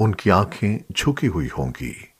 उनकी आँखें झुकी हुई होंगी।